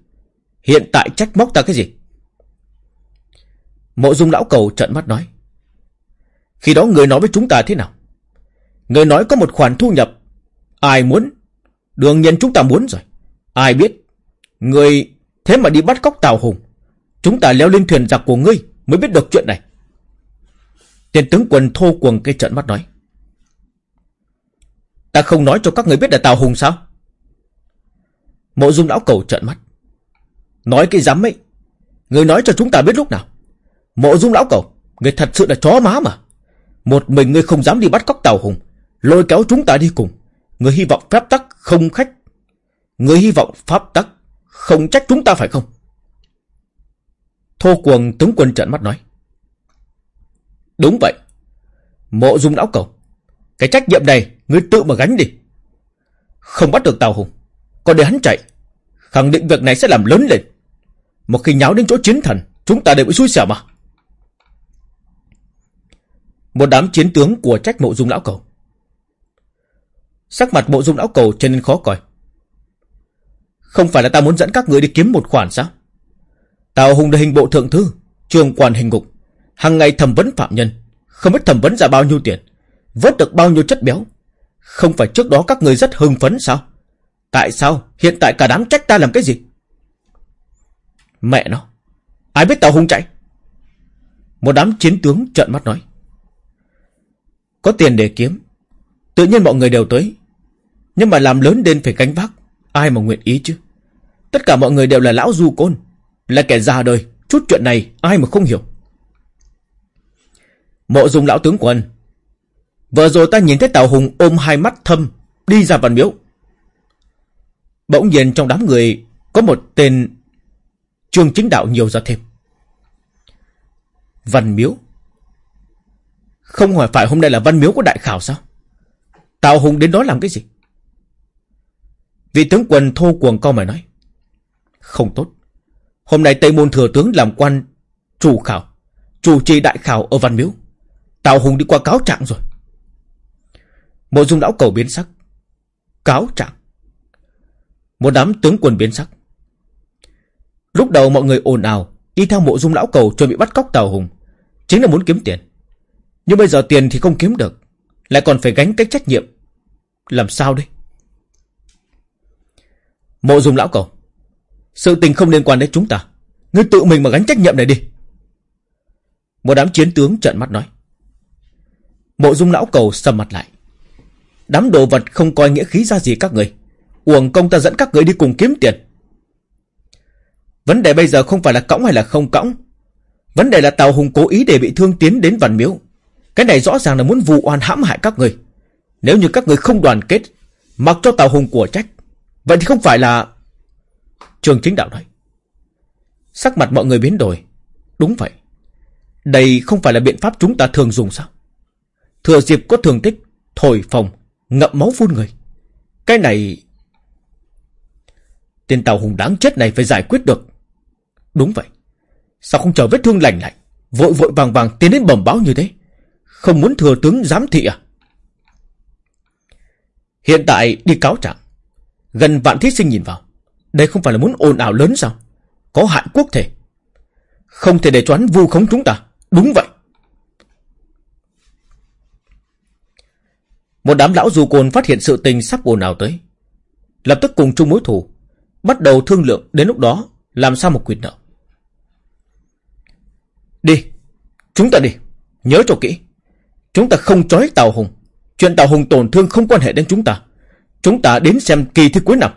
Hiện tại trách móc ta cái gì? Mộ dung lão cầu trợn mắt nói. Khi đó người nói với chúng ta thế nào? Người nói có một khoản thu nhập. Ai muốn? Đương nhiên chúng ta muốn rồi. Ai biết? Người thế mà đi bắt cóc Tào Hùng. Chúng ta leo lên thuyền giặc của ngươi mới biết được chuyện này. Tiền tướng quân thô quần cây trận mắt nói. Ta không nói cho các người biết là Tào Hùng sao? Mộ dung lão cầu trận mắt. Nói cái dám ấy. Người nói cho chúng ta biết lúc nào. Mộ dung lão cầu. Người thật sự là chó má mà. Một mình ngươi không dám đi bắt cóc Tào Hùng. Lôi kéo chúng ta đi cùng. Người hy vọng phép tắc không khách. Người hy vọng pháp tắc không trách chúng ta phải không? Thô cuồng tướng quân trận mắt nói. Đúng vậy. Mộ dung lão cầu. Cái trách nhiệm này ngươi tự mà gánh đi. Không bắt được Tào Hùng. Còn để hắn chạy. Khẳng định việc này sẽ làm lớn lên. Một khi nháo đến chỗ chiến thần. Chúng ta đều bị xui xẻo mà. Một đám chiến tướng của trách mộ dung lão cầu. Sắc mặt bộ dung lão cầu trở nên khó coi. Không phải là ta muốn dẫn các người đi kiếm một khoản sao? Tào Hùng là hình bộ thượng thư, trường quan hình ngục, hàng ngày thẩm vấn phạm nhân, không biết thẩm vấn ra bao nhiêu tiền, vớt được bao nhiêu chất béo. Không phải trước đó các người rất hưng phấn sao? Tại sao hiện tại cả đám trách ta làm cái gì? Mẹ nó, ai biết Tào Hùng chạy? Một đám chiến tướng trợn mắt nói. Có tiền để kiếm, tự nhiên mọi người đều tới. Nhưng mà làm lớn đến phải cánh vác, ai mà nguyện ý chứ? Tất cả mọi người đều là lão du côn, là kẻ già đời, chút chuyện này ai mà không hiểu. Mộ dung lão tướng quân. Vừa rồi ta nhìn thấy Tào Hùng ôm hai mắt thâm, đi ra văn miếu. Bỗng nhiên trong đám người có một tên trương chính đạo nhiều ra thêm. Văn miếu? Không hỏi phải hôm nay là văn miếu của đại khảo sao? Tào Hùng đến đó làm cái gì? Vị tướng quân thô cuồng co mày nói. Không tốt. Hôm nay Tây Môn Thừa Tướng làm quan chủ khảo, chủ trì đại khảo ở Văn Miếu. Tào Hùng đi qua cáo trạng rồi. Mộ dung lão cầu biến sắc. Cáo trạng. Một đám tướng quân biến sắc. Lúc đầu mọi người ồn ào, đi theo mộ dung lão cầu chuẩn bị bắt cóc Tào Hùng. Chính là muốn kiếm tiền. Nhưng bây giờ tiền thì không kiếm được. Lại còn phải gánh cái trách nhiệm. Làm sao đây? Mộ dung lão cầu. Sự tình không liên quan đến chúng ta. Ngươi tự mình mà gánh trách nhiệm này đi. Một đám chiến tướng trợn mắt nói. Mộ dung lão cầu sầm mặt lại. Đám đồ vật không coi nghĩa khí ra gì các người. Uổng công ta dẫn các người đi cùng kiếm tiền. Vấn đề bây giờ không phải là cõng hay là không cõng. Vấn đề là Tào Hùng cố ý để bị thương tiến đến Văn Miếu. Cái này rõ ràng là muốn vụ oan hãm hại các người. Nếu như các người không đoàn kết, mặc cho Tào Hùng của trách, vậy thì không phải là Trường chính đạo nói. Sắc mặt mọi người biến đổi. Đúng vậy. Đây không phải là biện pháp chúng ta thường dùng sao? Thừa dịp có thường tích, thổi phòng, ngậm máu phun người. Cái này... Tên tàu hùng đáng chết này phải giải quyết được. Đúng vậy. Sao không chờ vết thương lành lại? Vội vội vàng vàng tiến đến bẩm báo như thế. Không muốn thừa tướng giám thị à? Hiện tại đi cáo trạng. Gần vạn thí sinh nhìn vào. Đây không phải là muốn ồn ào lớn sao? Có hại quốc thể. Không thể để cho hắn vu khống chúng ta. Đúng vậy. Một đám lão du côn phát hiện sự tình sắp ồn ào tới. Lập tức cùng chung mối thù. Bắt đầu thương lượng đến lúc đó làm sao một quyền nợ. Đi. Chúng ta đi. Nhớ cho kỹ. Chúng ta không trói Tào Hùng. Chuyện Tào Hùng tổn thương không quan hệ đến chúng ta. Chúng ta đến xem kỳ thi cuối năm.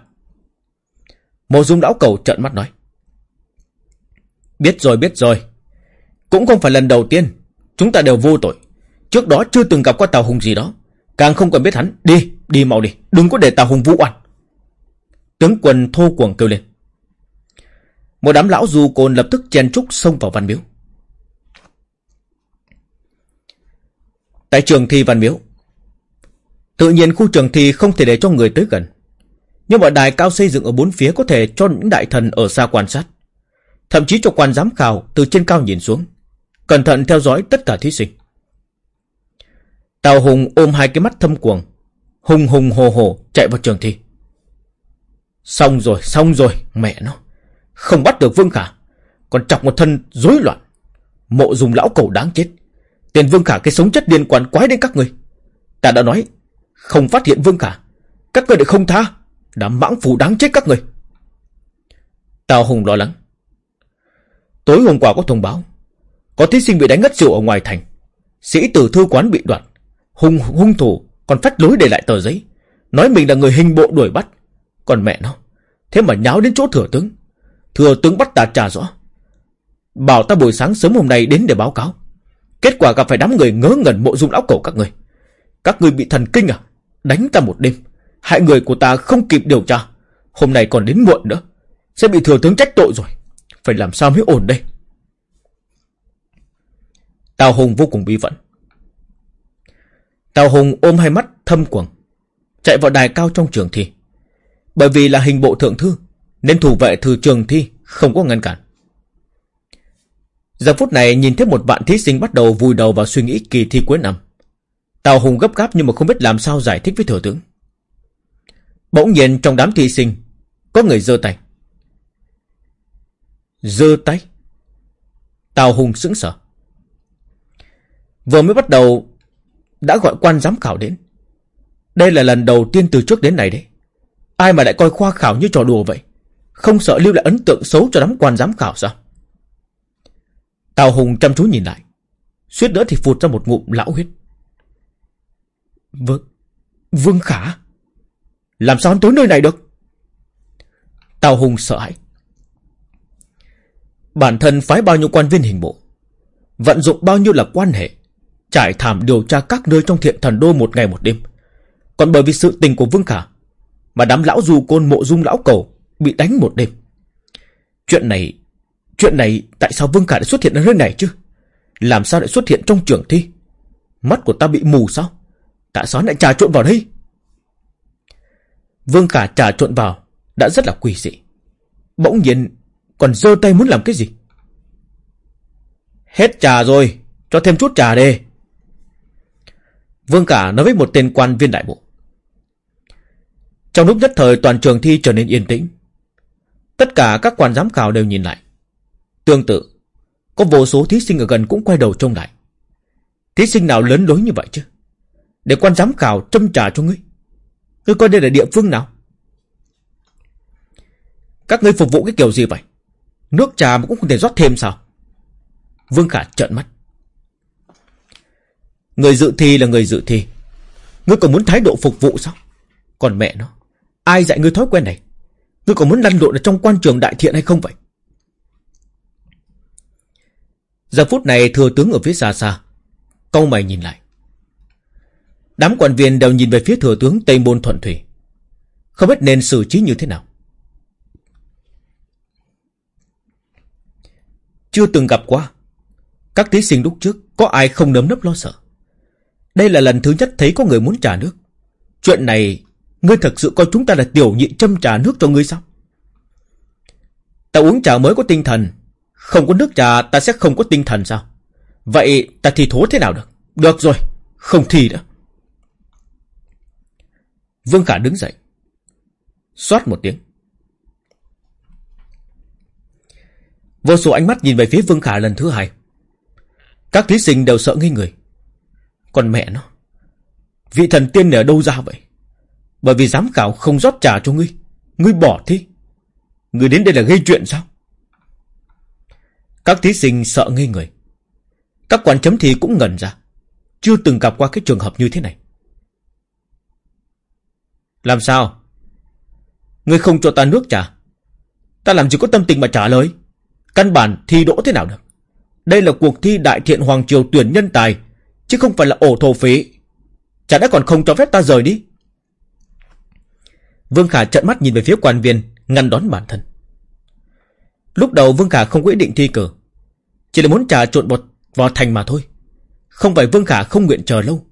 Mộ dung lão cầu trợn mắt nói. Biết rồi, biết rồi. Cũng không phải lần đầu tiên. Chúng ta đều vô tội. Trước đó chưa từng gặp qua Tào Hùng gì đó. Càng không cần biết hắn. Đi, đi mau đi. Đừng có để Tào Hùng vũ oan. Tướng quân thô cuồng kêu lên. Một đám lão du côn lập tức chen trúc xông vào văn miếu. Tại trường thi văn miếu. Tự nhiên khu trường thi không thể để cho người tới gần. Nhưng mà đài cao xây dựng ở bốn phía có thể cho những đại thần ở xa quan sát. Thậm chí cho quan giám khảo từ trên cao nhìn xuống. Cẩn thận theo dõi tất cả thí sinh. Tào Hùng ôm hai cái mắt thâm cuồng. Hùng hùng hồ hồ chạy vào trường thi. Xong rồi, xong rồi, mẹ nó. Không bắt được Vương Khả. Còn chọc một thân rối loạn. Mộ dùng lão cầu đáng chết. Tiền Vương Khả cái sống chất điên quan quái đến các người. Ta đã nói, không phát hiện Vương Khả. Các người lại không tha. Đã mãng phù đáng chết các người. Tào Hùng lo lắng. Tối hôm qua có thông báo. Có thí sinh bị đánh ngất rượu ở ngoài thành. Sĩ tử thư quán bị đoạt Hung hung thủ còn phách lối để lại tờ giấy. Nói mình là người hình bộ đuổi bắt. Còn mẹ nó. Thế mà nháo đến chỗ thừa tướng. Thừa tướng bắt ta trả rõ. Bảo ta buổi sáng sớm hôm nay đến để báo cáo. Kết quả gặp phải đám người ngớ ngẩn mộ dung lão cổ các người. Các người bị thần kinh à? Đánh ta một đêm. Hại người của ta không kịp điều tra. Hôm nay còn đến muộn nữa. Sẽ bị thừa tướng trách tội rồi. Phải làm sao mới ổn đây? Tào Hùng vô cùng bi vẫn. Tào Hùng ôm hai mắt thâm quầng. Chạy vào đài cao trong trường thi. Bởi vì là hình bộ thượng thư. Nên thủ vệ thư trường thi không có ngăn cản. Giờ phút này nhìn thấy một bạn thí sinh bắt đầu vùi đầu vào suy nghĩ kỳ thi cuối năm. Tào Hùng gấp gáp nhưng mà không biết làm sao giải thích với thừa tướng. Bỗng nhiên trong đám thí sinh, có người giơ tay. Giơ tay? Tào Hùng sững sờ. Vừa mới bắt đầu, đã gọi quan giám khảo đến. Đây là lần đầu tiên từ trước đến này đấy. Ai mà lại coi khoa khảo như trò đùa vậy? Không sợ lưu lại ấn tượng xấu cho đám quan giám khảo sao? Tào Hùng chăm chú nhìn lại. Suýt nữa thì phụt ra một ngụm lão huyết. Vương... Vương Khả? Làm sao hắn tới nơi này được? Tào Hùng sợ hãi. Bản thân phái bao nhiêu quan viên hình bộ. Vận dụng bao nhiêu là quan hệ. Trải thảm điều tra các nơi trong thiện thần đô một ngày một đêm. Còn bởi vì sự tình của Vương Khả. Mà đám lão dù côn mộ dung lão cầu bị đánh một đêm. Chuyện này Chuyện này tại sao Vương Khả lại xuất hiện ở nơi này chứ? Làm sao lại xuất hiện trong trường thi? Mắt của ta bị mù sao? Tại sao lại trà trộn vào đây? Vương Khả trà trộn vào đã rất là quỷ dị. Bỗng nhiên còn giơ tay muốn làm cái gì? Hết trà rồi, cho thêm chút trà đi. Vương Khả nói với một tên quan viên đại bộ. Trong lúc nhất thời toàn trường thi trở nên yên tĩnh. Tất cả các quan giám khảo đều nhìn lại. Tương tự, có vô số thí sinh ở gần cũng quay đầu trông lại. Thí sinh nào lớn lối như vậy chứ? Để quan giám khảo châm trà cho ngươi. Ngươi coi đây là địa phương nào? Các ngươi phục vụ cái kiểu gì vậy? Nước trà mà cũng không thể rót thêm sao? Vương Khả trợn mắt. Người dự thi là người dự thi. Ngươi còn muốn thái độ phục vụ sao? Còn mẹ nó, ai dạy ngươi thói quen này? Ngươi còn muốn lăn lộn ở trong quan trường đại thiện hay không vậy? Giờ phút này thừa tướng ở phía xa xa. Câu mày nhìn lại. Đám quan viên đều nhìn về phía thừa tướng Tây Môn Thuận Thủy. Không biết nên xử trí như thế nào. Chưa từng gặp qua. Các thí sinh lúc trước có ai không nấm nấp lo sợ. Đây là lần thứ nhất thấy có người muốn trả nước. Chuyện này, ngươi thật sự coi chúng ta là tiểu nhị châm trà nước cho ngươi sao? Ta uống trà mới có tinh thần, không có nước trà ta sẽ không có tinh thần sao? Vậy ta thì thố thế nào được? Được rồi, không thi nữa. Vương Khả đứng dậy. Xoát một tiếng. Vô số ánh mắt nhìn về phía Vương Khả lần thứ hai. Các thí sinh đều sợ ngây người. Còn mẹ nó. Vị thần tiên này ở đâu ra vậy? Bởi vì giám khảo không rót trà cho ngươi. Ngươi bỏ thi. Ngươi đến đây là gây chuyện sao? Các thí sinh sợ ngây người. Các quan chấm thi cũng ngẩn ra. Chưa từng gặp qua cái trường hợp như thế này. Làm sao? Ngươi không cho ta nước trà. Ta làm gì có tâm tình mà trả lời. Căn bản thi đỗ thế nào được. Đây là cuộc thi đại thiện Hoàng Triều tuyển nhân tài. Chứ không phải là ổ thổ phí. Chả đã còn không cho phép ta rời đi. Vương Khả trợn mắt nhìn về phía quan viên, ngăn đón bản thân. Lúc đầu Vương Khả không có ý định thi cử. Chỉ là muốn trà trộn bột vào thành mà thôi. Không phải Vương Khả không nguyện chờ lâu.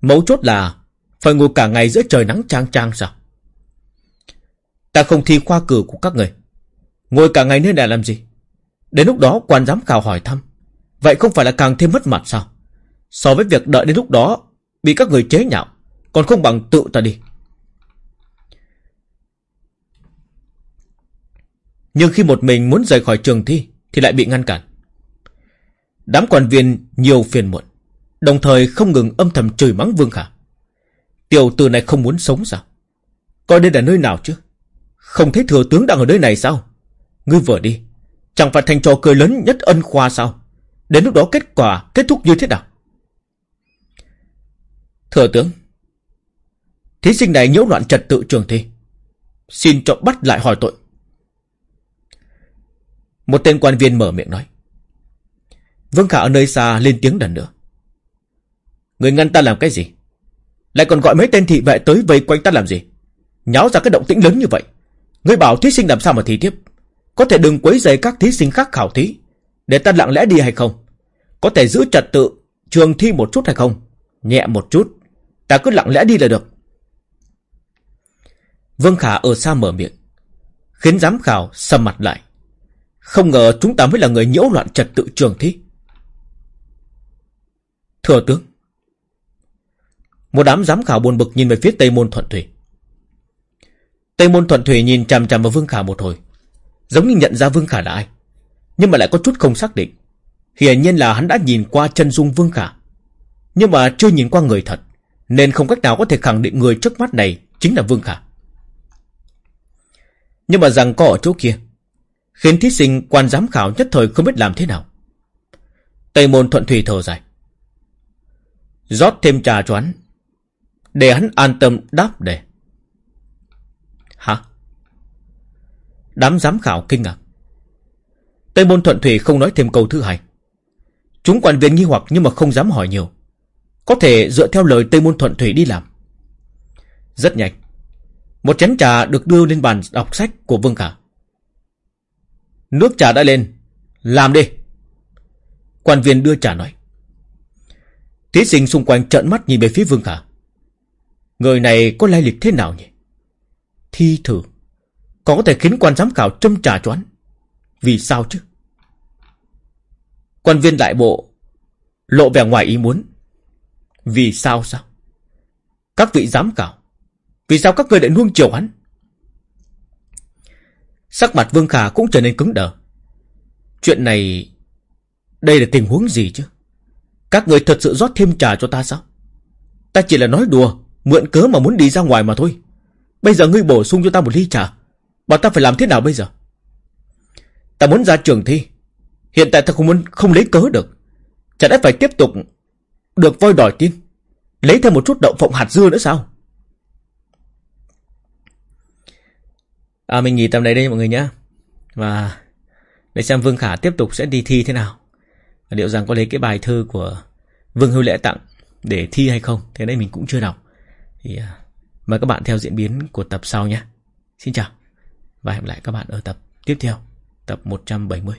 Mấu chốt là phải ngồi cả ngày giữa trời nắng trang trang sao? Ta không thi khoa cử của các người. Ngồi cả ngày nơi này làm gì? Đến lúc đó quan giám khảo hỏi thăm. Vậy không phải là càng thêm mất mặt sao? So với việc đợi đến lúc đó bị các người chế nhạo, còn không bằng tự ta đi. Nhưng khi một mình muốn rời khỏi trường thi thì lại bị ngăn cản. Đám quan viên nhiều phiền muộn, đồng thời không ngừng âm thầm chửi mắng Vương Khả. Tiểu tử này không muốn sống sao? Coi đây là nơi nào chứ? Không thấy thừa tướng đang ở nơi này sao? Ngươi vừa đi, chẳng phải thành trò cười lớn nhất ân khoa sao? Đến lúc đó kết quả kết thúc như thế nào? Thừa tướng, thí sinh này nhiễu loạn trật tự trường thi. Xin cho bắt lại hỏi tội. Một tên quan viên mở miệng nói. Vương Khả ở nơi xa lên tiếng lần nữa. Người ngăn ta làm cái gì? Lại còn gọi mấy tên thị vệ tới vây quanh ta làm gì? Nháo ra cái động tĩnh lớn như vậy. người bảo thí sinh làm sao mà thi tiếp? Có thể đừng quấy rầy các thí sinh khác khảo thí. Để ta lặng lẽ đi hay không? Có thể giữ trật tự, trường thi một chút hay không? Nhẹ một chút. Ta cứ lặng lẽ đi là được. Vương Khả ở xa mở miệng. Khiến giám khảo sầm mặt lại. Không ngờ chúng ta mới là người nhiễu loạn trật tự trường thi. Thừa tướng. Một đám giám khảo buồn bực nhìn về phía Tây Môn Thuận Thủy. Tây Môn Thuận Thủy nhìn chằm chằm vào Vương Khả một hồi. Giống như nhận ra Vương Khả là ai. Nhưng mà lại có chút không xác định. Hiển nhiên là hắn đã nhìn qua chân dung Vương Khả. Nhưng mà chưa nhìn qua người thật. Nên không cách nào có thể khẳng định người trước mắt này chính là Vương Khả. Nhưng mà rằng có ở chỗ kia. Khiến thí sinh quan giám khảo nhất thời không biết làm thế nào. Tây Môn Thuận Thủy thở dài. rót thêm trà cho hắn, để hắn an tâm đáp đề. Hả? Đám giám khảo kinh ngạc. Tây môn thuận thủy không nói thêm câu thứ hai. Chúng quản viên nghi hoặc nhưng mà không dám hỏi nhiều. Có thể dựa theo lời Tây môn thuận thủy đi làm. Rất nhanh. Một chén trà được đưa lên bàn đọc sách của Vương Khả. Nước trà đã lên. Làm đi. Quan viên đưa trà nói. Thí sinh xung quanh trợn mắt nhìn về phía Vương Khả. Người này có lai lịch thế nào nhỉ? Thi thử. Có thể khiến quan giám khảo châm trà cho hắn. Vì sao chứ? Quan viên đại bộ lộ vẻ ngoài ý muốn. Vì sao sao? Các vị giám khảo. Vì sao các người lại nuông chiều hắn? Sắc mặt Vương Khả cũng trở nên cứng đờ. Chuyện này... Đây là tình huống gì chứ? Các người thật sự rót thêm trà cho ta sao? Ta chỉ là nói đùa, Mượn cớ mà muốn đi ra ngoài mà thôi Bây giờ ngươi bổ sung cho ta một ly trà, Bảo ta phải làm thế nào bây giờ Ta muốn ra trường thi Hiện tại ta không muốn, không lấy cớ được Chả đã phải tiếp tục Được voi đòi tin, Lấy thêm một chút đậu phộng hạt dưa nữa sao À mình nghỉ tầm này đây mọi người nhé Và Để xem Vương Khả tiếp tục sẽ đi thi thế nào Liệu rằng có lấy cái bài thơ của Vương Hưu Lễ tặng Để thi hay không Thế đấy mình cũng chưa đọc thì à, mời các bạn theo diễn biến của tập sau nhé. Xin chào và hẹn gặp lại các bạn ở tập tiếp theo, tập 170.